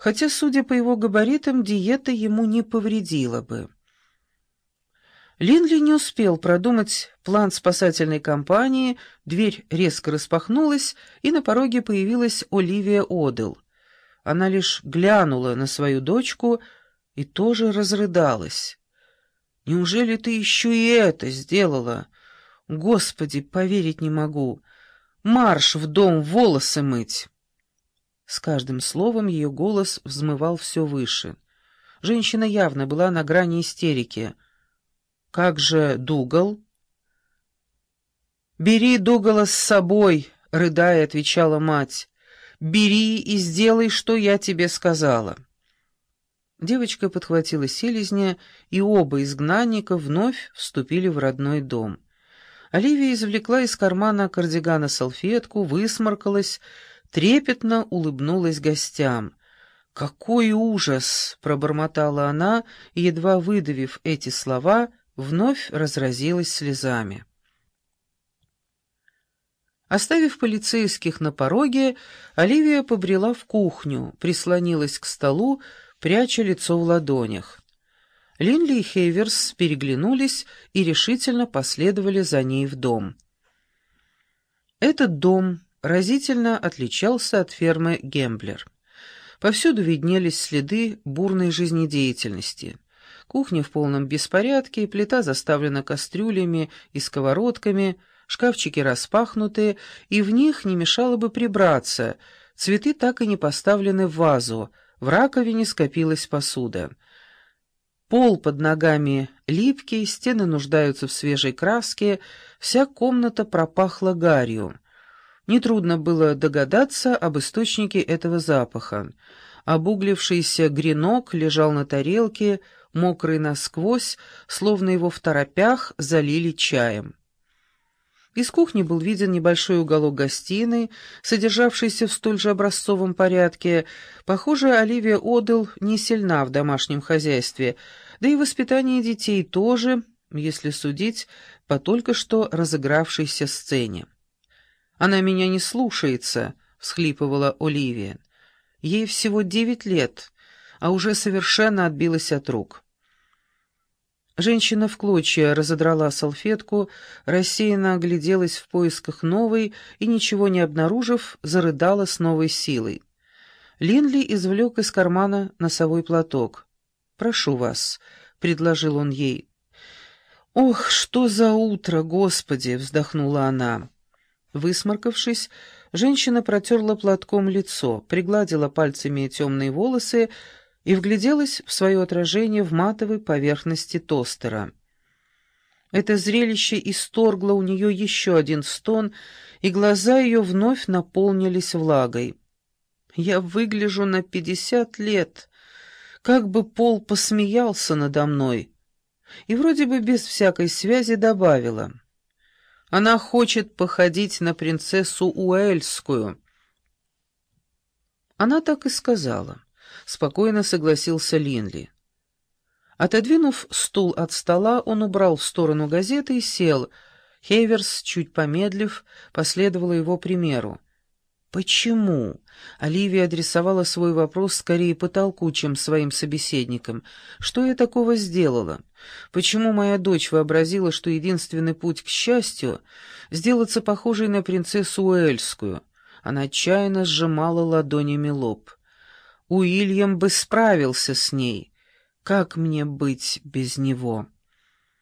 хотя, судя по его габаритам, диета ему не повредила бы. Линли не успел продумать план спасательной кампании, дверь резко распахнулась, и на пороге появилась Оливия Одел. Она лишь глянула на свою дочку и тоже разрыдалась. «Неужели ты еще и это сделала? Господи, поверить не могу! Марш в дом волосы мыть!» С каждым словом ее голос взмывал все выше. Женщина явно была на грани истерики — «Как же Дугал?» «Бери Дугала с собой», — рыдая отвечала мать. «Бери и сделай, что я тебе сказала». Девочка подхватила селезня, и оба изгнанника вновь вступили в родной дом. Оливия извлекла из кармана кардигана салфетку, высморкалась, трепетно улыбнулась гостям. «Какой ужас!» — пробормотала она, едва выдавив эти слова — вновь разразилась слезами. Оставив полицейских на пороге, Оливия побрела в кухню, прислонилась к столу, пряча лицо в ладонях. Линли и Хейверс переглянулись и решительно последовали за ней в дом. Этот дом разительно отличался от фермы Гемблер. Повсюду виднелись следы бурной жизнедеятельности — Кухня в полном беспорядке, плита заставлена кастрюлями и сковородками, шкафчики распахнуты, и в них не мешало бы прибраться. Цветы так и не поставлены в вазу, в раковине скопилась посуда. Пол под ногами липкий, стены нуждаются в свежей краске, вся комната пропахла гарью. Нетрудно было догадаться об источнике этого запаха. Обуглившийся гренок лежал на тарелке, мокрый насквозь, словно его в торопях залили чаем. Из кухни был виден небольшой уголок гостиной, содержавшийся в столь же образцовом порядке. Похоже, Оливия Одел не сильна в домашнем хозяйстве, да и воспитание детей тоже, если судить по только что разыгравшейся сцене. «Она меня не слушается», — всхлипывала Оливия. «Ей всего девять лет, а уже совершенно отбилась от рук. Женщина в клочья разодрала салфетку, рассеянно огляделась в поисках новой и, ничего не обнаружив, зарыдала с новой силой. Линли извлек из кармана носовой платок. «Прошу вас», — предложил он ей. «Ох, что за утро, Господи!» — вздохнула она. Высморкавшись, женщина протерла платком лицо, пригладила пальцами темные волосы, и вгляделась в свое отражение в матовой поверхности тостера. Это зрелище исторгло у нее еще один стон, и глаза ее вновь наполнились влагой. «Я выгляжу на пятьдесят лет, как бы Пол посмеялся надо мной» и вроде бы без всякой связи добавила. Она хочет походить на принцессу Уэльскую. Она так и сказала. — спокойно согласился Линли. Отодвинув стул от стола, он убрал в сторону газеты и сел. Хейверс, чуть помедлив, последовала его примеру. «Почему?» — Оливия адресовала свой вопрос скорее потолку, чем своим собеседникам. «Что я такого сделала? Почему моя дочь вообразила, что единственный путь к счастью — сделаться похожей на принцессу Уэльскую?» Она отчаянно сжимала ладонями лоб. Уильям бы справился с ней. Как мне быть без него?»